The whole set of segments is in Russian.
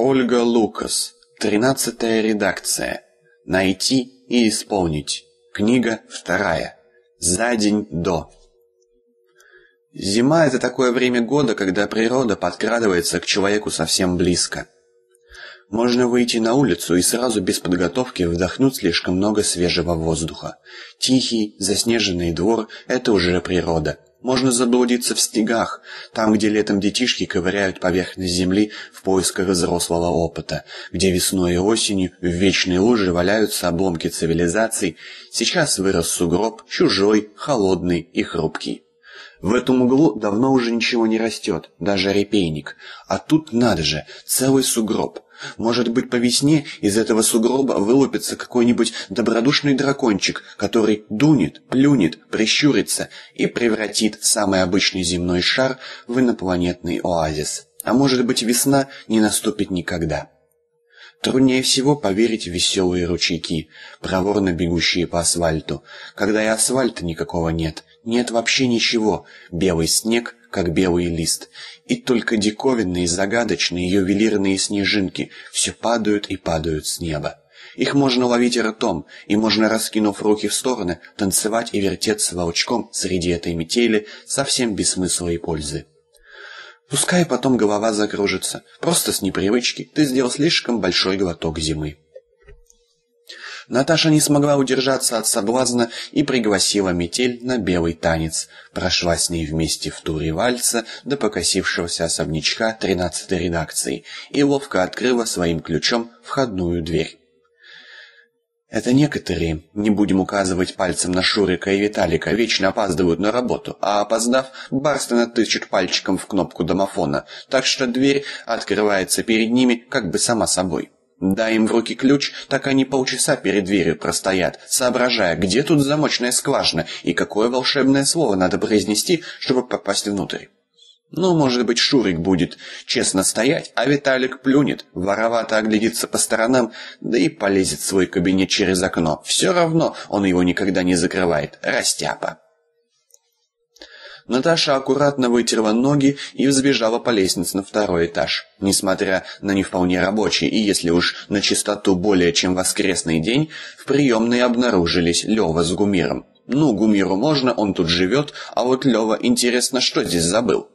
Ольга Лукас. Тринадцатая редакция. Найти и исполнить. Книга вторая. За день до. Зима – это такое время года, когда природа подкрадывается к человеку совсем близко. Можно выйти на улицу и сразу без подготовки вдохнуть слишком много свежего воздуха. Тихий, заснеженный двор – это уже природа. Можно заблудиться в снегах, там, где летом детишки ковыряют поверхность земли в поисках взрослого опыта, где весной и осенью в вечной луже валяются обломки цивилизаций. Сейчас вырос сугроб, чужой, холодный и хрупкий. В этом углу давно уже ничего не растет, даже репейник. А тут надо же, целый сугроб. Может быть, по весне из этого сугроба вылупится какой-нибудь добродушный дракончик, который дунет, плюнет, прищурится и превратит самый обычный земной шар в инопланетный оазис. А может быть, весна не наступит никогда. Труднее всего поверить в веселые ручейки, проворно бегущие по асфальту, когда и асфальта никакого нет, нет вообще ничего, белый снег, как белый лист, и только диковинные, загадочные ювелирные снежинки все падают и падают с неба. Их можно ловить ртом, и можно, раскинув руки в стороны, танцевать и вертеться волчком среди этой метели совсем без смысла и пользы. Пускай потом голова закружится. Просто с непривычки ты сделал слишком большой глоток зимы. Наташа не смогла удержаться от соблазна и пригласила метель на белый танец. Прошла с ней вместе в туре вальса до покосившегося особнячка тринадцатой редакции и ловко открыла своим ключом входную дверь. Это некоторые, не будем указывать пальцем на Шурика и Виталика, вечно опаздывают на работу, а опоздав, барственно тычут пальчиком в кнопку домофона, так что дверь открывается перед ними как бы сама собой. Дай им в руки ключ, так они полчаса перед дверью простоят, соображая, где тут замочная скважина и какое волшебное слово надо произнести, чтобы попасть внутрь. Ну, может быть, Шурик будет честно стоять, а Виталик плюнет, воровато оглядится по сторонам, да и полезет в свой кабинет через окно. Все равно он его никогда не закрывает. Растяпа. Наташа аккуратно вытерла ноги и взбежала по лестнице на второй этаж. Несмотря на не вполне рабочий и, если уж на чистоту более чем воскресный день, в приемной обнаружились Лева с Гумиром. Ну, Гумиру можно, он тут живет, а вот Лева, интересно, что здесь забыл?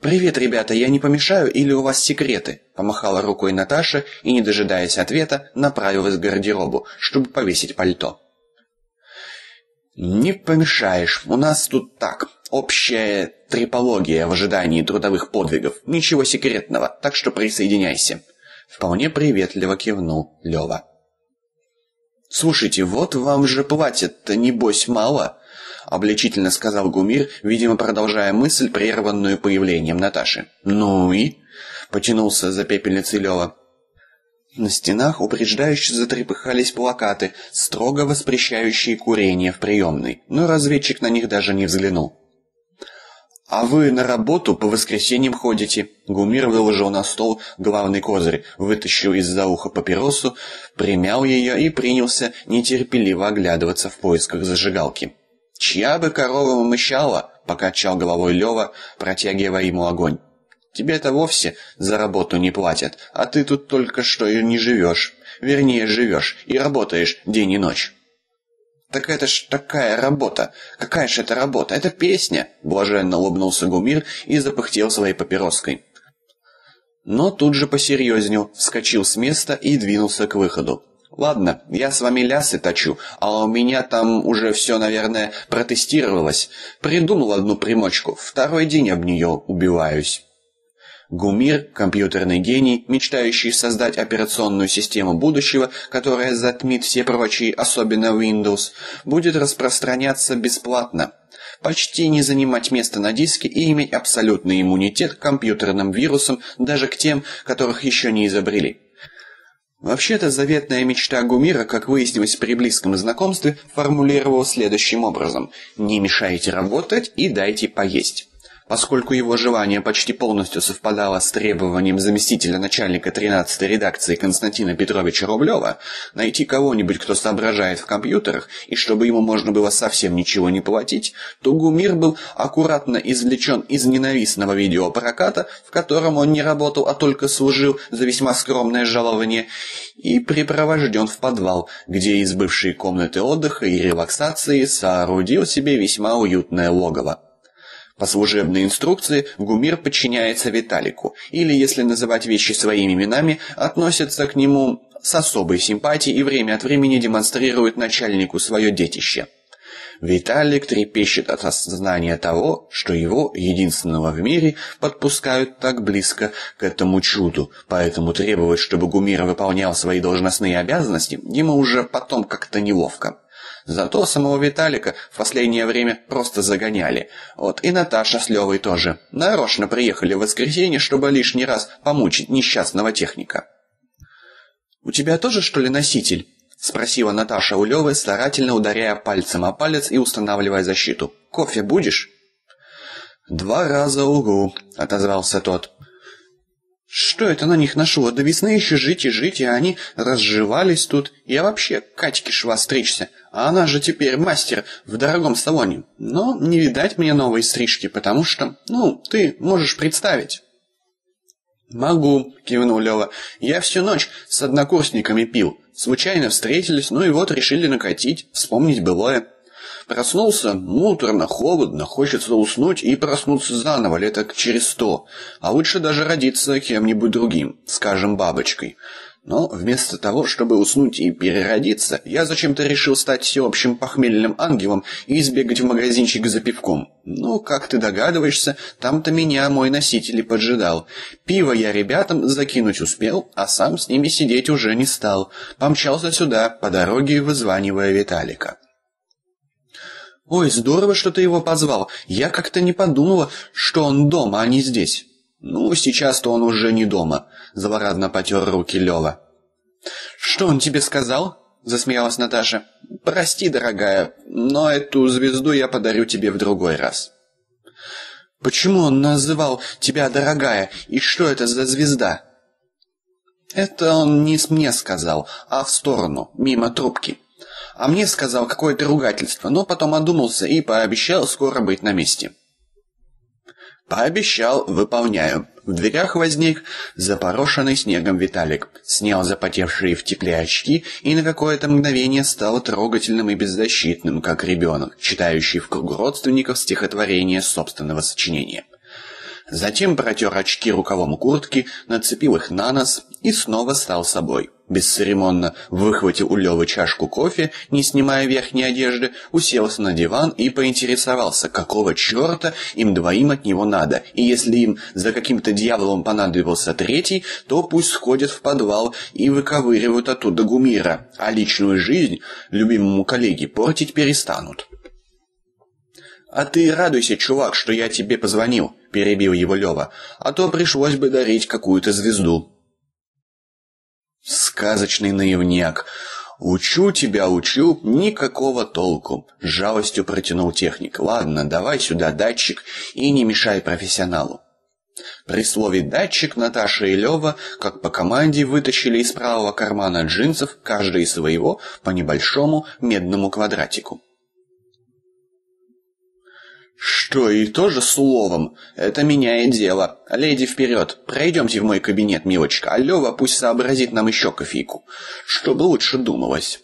«Привет, ребята, я не помешаю или у вас секреты?» Помахала рукой Наташа и, не дожидаясь ответа, направилась к гардеробу, чтобы повесить пальто. «Не помешаешь. У нас тут так, общая трипология в ожидании трудовых подвигов. Ничего секретного, так что присоединяйся». Вполне приветливо кивнул Лева. «Слушайте, вот вам же платят-то, небось, мало?» обличительно сказал Гумир, видимо, продолжая мысль, прерванную появлением Наташи. «Ну и?» — потянулся за пепельницей Лёва. На стенах упреждающе затрепыхались плакаты, строго воспрещающие курение в приемной, но разведчик на них даже не взглянул. «А вы на работу по воскресеньям ходите?» Гумир выложил на стол главный козырь, вытащил из-за уха папиросу, примял ее и принялся нетерпеливо оглядываться в поисках зажигалки. «Чья бы корова мычала?» — покачал головой Лева, протягивая ему огонь. «Тебе-то вовсе за работу не платят, а ты тут только что и не живешь. Вернее, живешь и работаешь день и ночь». «Так это ж такая работа! Какая ж это работа? Это песня!» Блаженно улыбнулся Гумир и запыхтел своей папироской. Но тут же посерьезнел, вскочил с места и двинулся к выходу. Ладно, я с вами лясы точу, а у меня там уже все, наверное, протестировалось. Придумал одну примочку, второй день об нее убиваюсь. Гумир, компьютерный гений, мечтающий создать операционную систему будущего, которая затмит все прочие, особенно Windows, будет распространяться бесплатно. Почти не занимать место на диске и иметь абсолютный иммунитет к компьютерным вирусам, даже к тем, которых еще не изобрели. Вообще-то заветная мечта Гумира, как выяснилось при близком знакомстве, формулировалась следующим образом: не мешайте работать и дайте поесть. Поскольку его желание почти полностью совпадало с требованием заместителя начальника 13-й редакции Константина Петровича Рублева найти кого-нибудь, кто соображает в компьютерах, и чтобы ему можно было совсем ничего не платить, то Гумир был аккуратно извлечен из ненавистного видеопроката, в котором он не работал, а только служил за весьма скромное жалование, и припровожден в подвал, где из бывшей комнаты отдыха и релаксации соорудил себе весьма уютное логово. По служебной инструкции Гумир подчиняется Виталику, или, если называть вещи своими именами, относится к нему с особой симпатией и время от времени демонстрирует начальнику свое детище. Виталик трепещет от осознания того, что его, единственного в мире, подпускают так близко к этому чуду, поэтому требовать, чтобы Гумир выполнял свои должностные обязанности, ему уже потом как-то неловко. Зато самого Виталика в последнее время просто загоняли. Вот и Наташа с Левой тоже. Нарочно приехали в воскресенье, чтобы лишний раз помучить несчастного техника. «У тебя тоже, что ли, носитель?» — спросила Наташа у Левы, старательно ударяя пальцем о палец и устанавливая защиту. «Кофе будешь?» «Два раза угу», — отозвался тот. Что это на них нашло? До весны еще жить и жить, и они разживались тут. Я вообще Катьке шла стричься, а она же теперь мастер в дорогом салоне. Но не видать мне новой стрижки, потому что, ну, ты можешь представить. «Могу», — кивнул Лёва. «Я всю ночь с однокурсниками пил. Случайно встретились, ну и вот решили накатить, вспомнить былое». Проснулся муторно, холодно, хочется уснуть и проснуться заново лет через сто, а лучше даже родиться кем-нибудь другим, скажем, бабочкой. Но вместо того, чтобы уснуть и переродиться, я зачем-то решил стать всеобщим похмельным ангелом и избегать в магазинчик за пивком. Ну, как ты догадываешься, там-то меня мой носитель и поджидал. Пиво я ребятам закинуть успел, а сам с ними сидеть уже не стал. Помчался сюда, по дороге вызванивая Виталика. «Ой, здорово, что ты его позвал. Я как-то не подумала, что он дома, а не здесь». «Ну, сейчас-то он уже не дома», — злорадно потер руки Лёва. «Что он тебе сказал?» — засмеялась Наташа. «Прости, дорогая, но эту звезду я подарю тебе в другой раз». «Почему он называл тебя дорогая, и что это за звезда?» «Это он не мне сказал, а в сторону, мимо трубки» а мне сказал какое-то ругательство, но потом одумался и пообещал скоро быть на месте. Пообещал, выполняю. В дверях возник запорошенный снегом Виталик, снял запотевшие в тепле очки и на какое-то мгновение стал трогательным и беззащитным, как ребенок, читающий в кругу родственников стихотворение собственного сочинения. Затем протер очки рукавом куртки, нацепил их на нос и снова стал собой. Бесцеремонно выхватил у Лёвы чашку кофе, не снимая верхней одежды, уселся на диван и поинтересовался, какого чёрта им двоим от него надо, и если им за каким-то дьяволом понадобился третий, то пусть сходят в подвал и выковыривают оттуда Гумира, а личную жизнь любимому коллеге портить перестанут. «А ты радуйся, чувак, что я тебе позвонил», — перебил его Лёва, «а то пришлось бы дарить какую-то звезду». Сказочный наивняк. Учу тебя, учу, никакого толку. С жалостью протянул техник. Ладно, давай сюда датчик и не мешай профессионалу. При слове «датчик» Наташа и Лёва, как по команде, вытащили из правого кармана джинсов, каждый своего, по небольшому медному квадратику. «Что, и тоже словом? Это меняет дело. Леди, вперед! Пройдемте в мой кабинет, милочка, а Лева пусть сообразит нам еще кофейку, чтобы лучше думалось».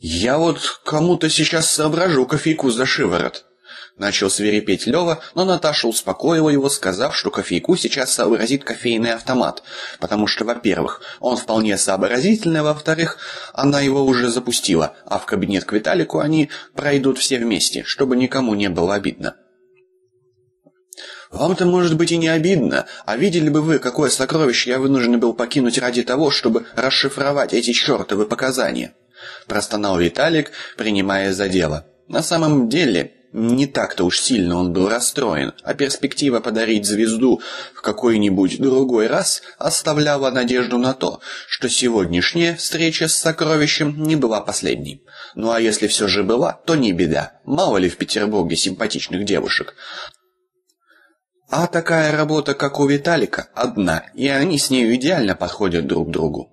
«Я вот кому-то сейчас соображу кофейку за шиворот», Начал свирепеть Лева, но Наташа успокоила его, сказав, что кофейку сейчас сообразит кофейный автомат, потому что, во-первых, он вполне сообразительный, а во-вторых, она его уже запустила, а в кабинет к Виталику они пройдут все вместе, чтобы никому не было обидно. Вам-то, может быть, и не обидно, а видели бы вы, какое сокровище я вынужден был покинуть ради того, чтобы расшифровать эти чертовы показания. Простонал Виталик, принимая за дело. На самом деле, не так-то уж сильно он был расстроен, а перспектива подарить звезду в какой-нибудь другой раз оставляла надежду на то, что сегодняшняя встреча с сокровищем не была последней. Ну а если все же была, то не беда, мало ли в Петербурге симпатичных девушек. А такая работа, как у Виталика, одна, и они с нею идеально подходят друг другу.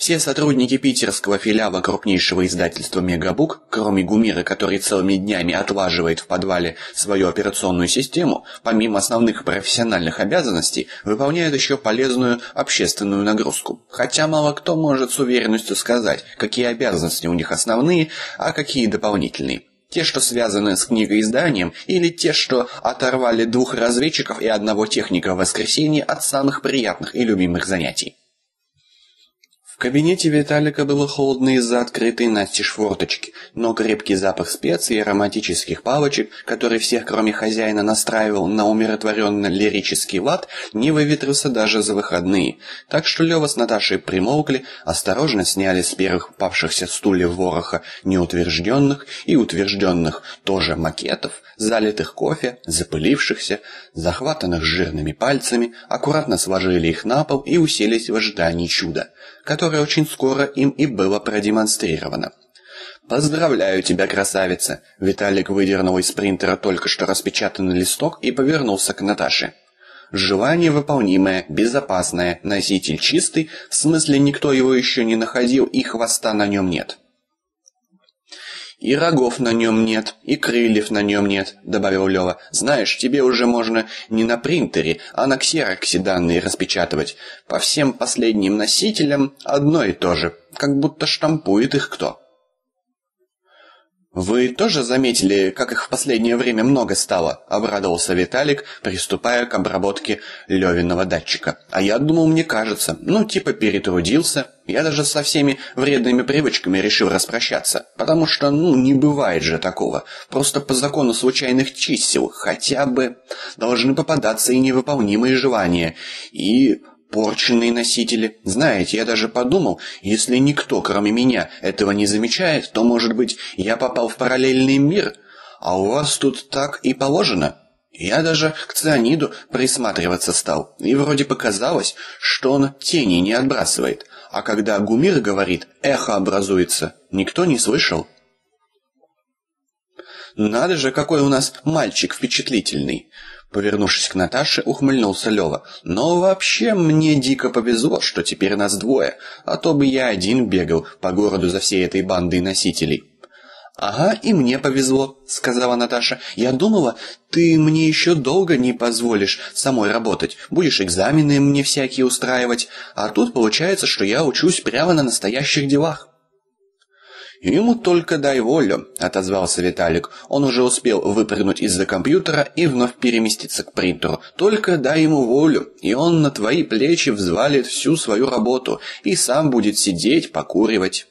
Все сотрудники питерского филиала крупнейшего издательства «Мегабук», кроме Гумира, который целыми днями отлаживает в подвале свою операционную систему, помимо основных профессиональных обязанностей, выполняют еще полезную общественную нагрузку. Хотя мало кто может с уверенностью сказать, какие обязанности у них основные, а какие дополнительные. Те, что связаны с книгоизданием, или те, что оторвали двух разведчиков и одного техника в воскресенье от самых приятных и любимых занятий кабинете Виталика было холодно из-за открытой настежь форточки, но крепкий запах специй и ароматических палочек, который всех, кроме хозяина, настраивал на умиротворенно-лирический лад, не выветрился даже за выходные. Так что Лёва с Наташей примолкли, осторожно сняли с первых павшихся стульев вороха неутвержденных и утвержденных тоже макетов, залитых кофе, запылившихся, захватанных жирными пальцами, аккуратно сложили их на пол и уселись в ожидании чуда которое очень скоро им и было продемонстрировано. «Поздравляю тебя, красавица!» Виталик выдернул из принтера только что распечатанный листок и повернулся к Наташе. Желание выполнимое, безопасное, носитель чистый, в смысле никто его еще не находил и хвоста на нем нет. «И рогов на нем нет, и крыльев на нем нет», — добавил Лева. «Знаешь, тебе уже можно не на принтере, а на ксероксе данные распечатывать. По всем последним носителям одно и то же, как будто штампует их кто». «Вы тоже заметили, как их в последнее время много стало?» – обрадовался Виталик, приступая к обработке Левиного датчика. «А я думал, мне кажется, ну типа перетрудился. Я даже со всеми вредными привычками решил распрощаться, потому что, ну, не бывает же такого. Просто по закону случайных чисел хотя бы должны попадаться и невыполнимые желания, и Порченные носители. Знаете, я даже подумал, если никто, кроме меня, этого не замечает, то, может быть, я попал в параллельный мир, а у вас тут так и положено. Я даже к цианиду присматриваться стал, и вроде показалось, что он тени не отбрасывает. А когда Гумир говорит «эхо образуется», никто не слышал. Надо же, какой у нас мальчик впечатлительный. Повернувшись к Наташе, ухмыльнулся Лёва. «Но вообще мне дико повезло, что теперь нас двое, а то бы я один бегал по городу за всей этой бандой носителей». «Ага, и мне повезло», — сказала Наташа. «Я думала, ты мне еще долго не позволишь самой работать. Будешь экзамены мне всякие устраивать. А тут получается, что я учусь прямо на настоящих делах». «Ему только дай волю», — отозвался Виталик. Он уже успел выпрыгнуть из-за компьютера и вновь переместиться к принтеру. «Только дай ему волю, и он на твои плечи взвалит всю свою работу и сам будет сидеть, покуривать».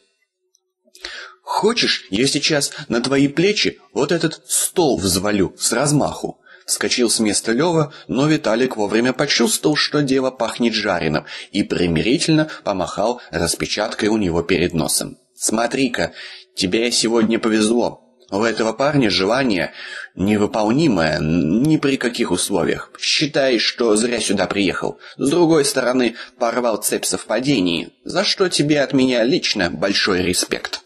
«Хочешь, я сейчас на твои плечи вот этот стол взвалю с размаху?» Вскочил с места Лёва, но Виталик вовремя почувствовал, что дело пахнет жареным, и примирительно помахал распечаткой у него перед носом. Смотри-ка, тебе сегодня повезло. У этого парня желание невыполнимое ни при каких условиях. Считай, что зря сюда приехал. С другой стороны, порвал цепь совпадений, за что тебе от меня лично большой респект.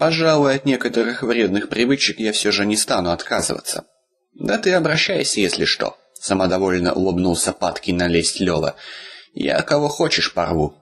Пожалуй, от некоторых вредных привычек я все же не стану отказываться. Да ты обращайся, если что. Самодовольно улыбнулся падкий налезть Лёва. Я кого хочешь порву.